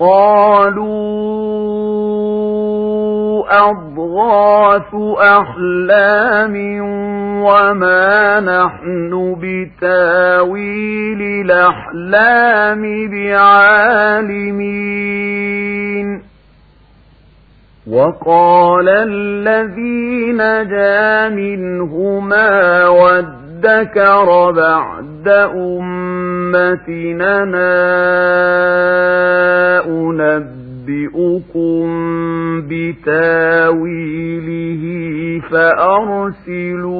قالوا أضغاث أحلام وما نحن بتاويل الأحلام بعالمين. وقال الذي نجا منهما وادكر بعد أمتنا أنبئكم بتاويله فأرسلون.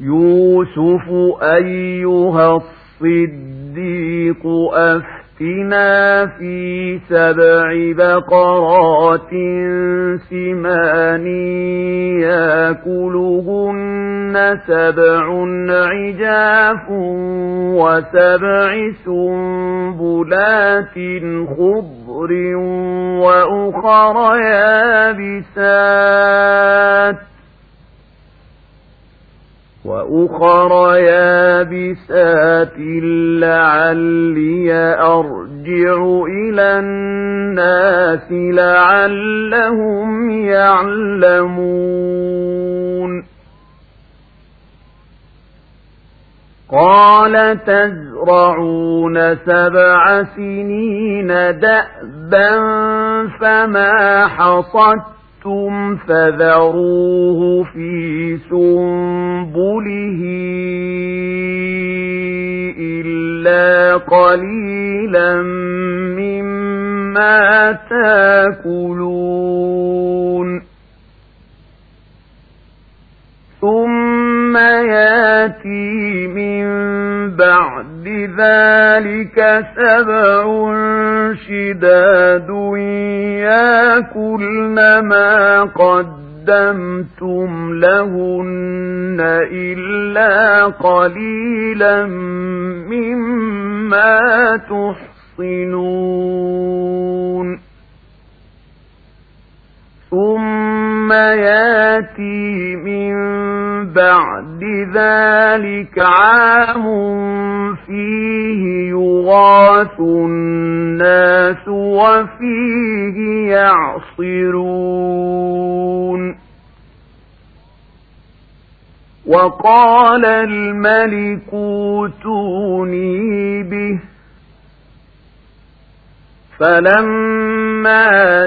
يوسف أيها الصديق أفتح فَأْتِنَا فِي سَبْعِ بَقَرَاتٍ سِمَانٍ يَأْكُلُهُنَّ سَبْعٌ عِجَافٌ وَسَبْعِ سُنبُلَاتٍ خُضْرٍ وَأُخَرَ يَابِسَاتٍ وأخر يابسات لعلي أرجع إلى الناس لعلهم يعلمون. قال تزرعون سبع سنين دأبا فما حصدت شئتم فذروه في سنبله إلا قليلا مما تاكلون ثم ياتي بعد سبع شداد ياكلن ما قدمتم لهن إلا قليلا مما تحصنون بعد ذلك عام فيه يغاث الناس وفيه يعصرون. وقال الملك اوتوني به. فلما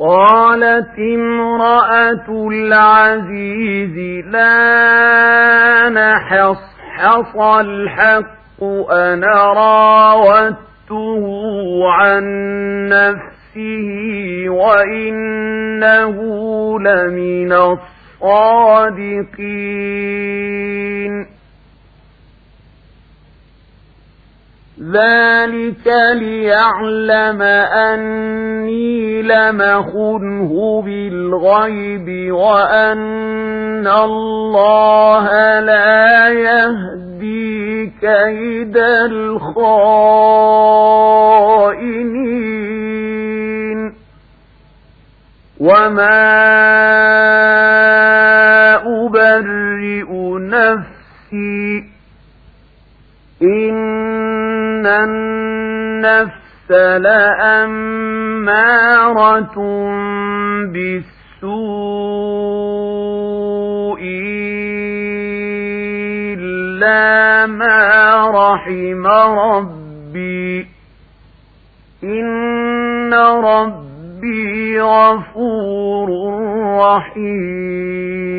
قالت امرأة العزيز لا نحصحص الحق أنا راودته عن نفسه وإنه لمن الصادقين. ذلك ليعلم أني لمخنه بالغيب وأن الله لا يهدي كيد الخائنين وما أبرئ نفسي إن النفس لأمارة بالسوء إلا ما رحم ربي إن ربي غفور رحيم